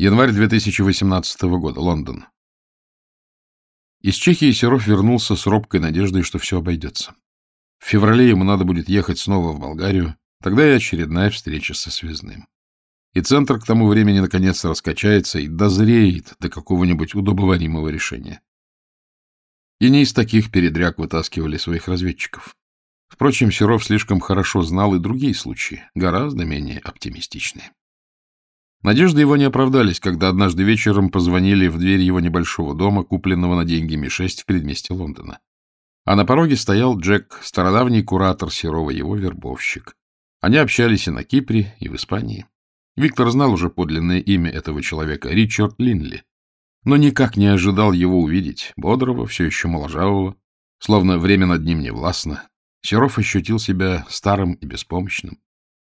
Январь 2018 года. Лондон. Из Чехии Серов вернулся с робкой надеждой, что все обойдется. В феврале ему надо будет ехать снова в Болгарию, тогда и очередная встреча со связным. И центр к тому времени наконец раскачается и дозреет до какого-нибудь удобоваримого решения. И не из таких передряг вытаскивали своих разведчиков. Впрочем, Серов слишком хорошо знал и другие случаи, гораздо менее оптимистичные. Надежды его не оправдались, когда однажды вечером позвонили в дверь его небольшого дома, купленного на деньги Ми-6 в предместе Лондона. А на пороге стоял Джек, стародавний куратор Серова, его вербовщик. Они общались и на Кипре, и в Испании. Виктор знал уже подлинное имя этого человека — Ричард Линли, но никак не ожидал его увидеть, бодрого, все еще моложавого, словно время над ним не властно. Серов ощутил себя старым и беспомощным,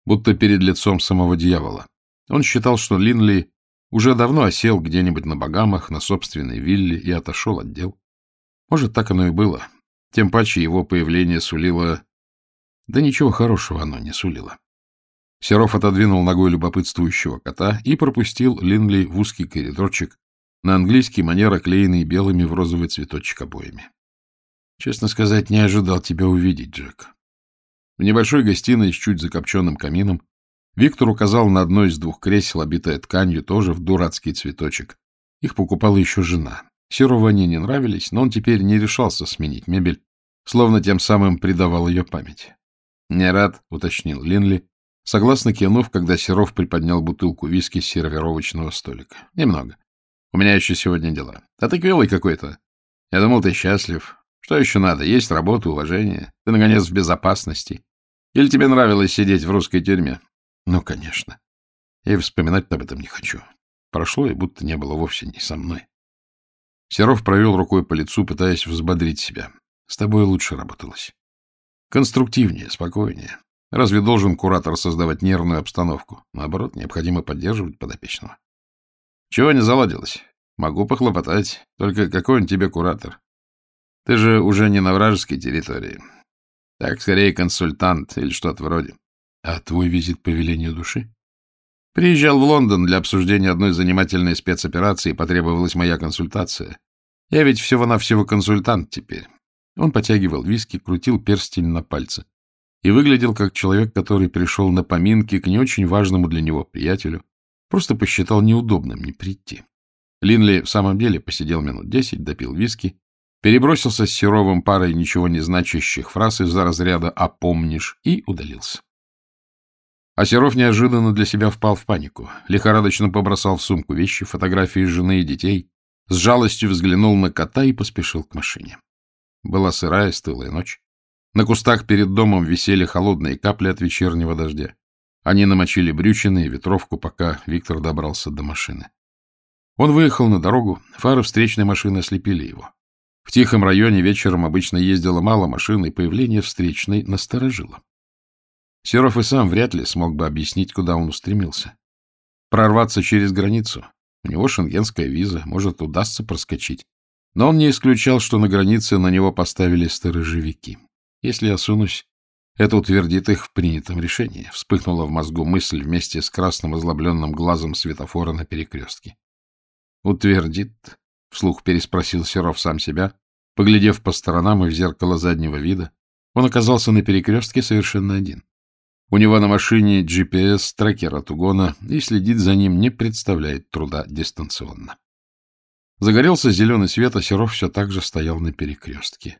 будто перед лицом самого дьявола. Он считал, что Линли уже давно осел где-нибудь на Багамах, на собственной вилле и отошел от дел. Может, так оно и было. Тем паче его появление сулило... Да ничего хорошего оно не сулило. Серов отодвинул ногой любопытствующего кота и пропустил Линли в узкий коридорчик, на английский манер оклеенный белыми в розовый цветочек обоями. Честно сказать, не ожидал тебя увидеть, Джек. В небольшой гостиной с чуть закопченным камином Виктор указал на одно из двух кресел, обитое тканью, тоже в дурацкий цветочек. Их покупала еще жена. Серову они не нравились, но он теперь не решался сменить мебель, словно тем самым придавал ее память. — Не рад, — уточнил Линли, согласно кивнув, когда Серов приподнял бутылку виски с сервировочного столика. — Немного. У меня еще сегодня дела. А ты квелый какой-то. Я думал, ты счастлив. Что еще надо? Есть работа, уважение. Ты, наконец, в безопасности. Или тебе нравилось сидеть в русской тюрьме? Ну, конечно. Я вспоминать об этом не хочу. Прошло, и будто не было вовсе не со мной. Серов провел рукой по лицу, пытаясь взбодрить себя. С тобой лучше работалось. Конструктивнее, спокойнее. Разве должен куратор создавать нервную обстановку? Наоборот, необходимо поддерживать подопечного. Чего не заладилось? Могу похлопотать. Только какой он тебе куратор? Ты же уже не на вражеской территории. Так, скорее, консультант или что-то вроде. А твой визит по велению души? Приезжал в Лондон для обсуждения одной занимательной спецоперации, потребовалась моя консультация. Я ведь всего-навсего консультант теперь. Он потягивал виски, крутил перстень на пальце и выглядел как человек, который пришел на поминки к не очень важному для него приятелю, просто посчитал неудобным не прийти. Линли в самом деле посидел минут десять, допил виски, перебросился с Серовым парой ничего не значащих фраз из-за разряда «а помнишь» и удалился. А Серов неожиданно для себя впал в панику. Лихорадочно побросал в сумку вещи, фотографии жены и детей, с жалостью взглянул на кота и поспешил к машине. Была сырая, стылая ночь. На кустах перед домом висели холодные капли от вечернего дождя. Они намочили брючины и ветровку, пока Виктор добрался до машины. Он выехал на дорогу, фары встречной машины ослепили его. В тихом районе вечером обычно ездило мало машин, и появление встречной насторожило. Серов и сам вряд ли смог бы объяснить, куда он устремился. Прорваться через границу. У него шенгенская виза, может, удастся проскочить. Но он не исключал, что на границе на него поставили сторожевики. Если я сунусь, это утвердит их в принятом решении. Вспыхнула в мозгу мысль вместе с красным озлобленным глазом светофора на перекрестке. «Утвердит?» — вслух переспросил Серов сам себя, поглядев по сторонам и в зеркало заднего вида. Он оказался на перекрестке совершенно один. У него на машине GPS-трекер от угона, и следить за ним не представляет труда дистанционно. Загорелся зеленый свет, а Серов все так же стоял на перекрестке.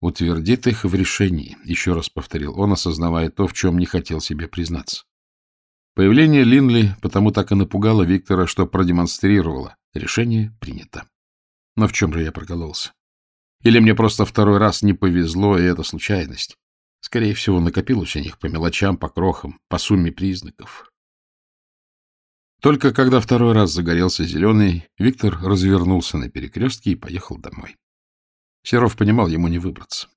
Утвердит их в решении, еще раз повторил он, осознавая то, в чем не хотел себе признаться. Появление Линли потому так и напугало Виктора, что продемонстрировало. Решение принято. Но в чем же я прокололся? Или мне просто второй раз не повезло, и это случайность? Скорее всего, накопилось у них по мелочам, по крохам, по сумме признаков. Только когда второй раз загорелся зеленый, Виктор развернулся на перекрестке и поехал домой. Серов понимал, ему не выбраться.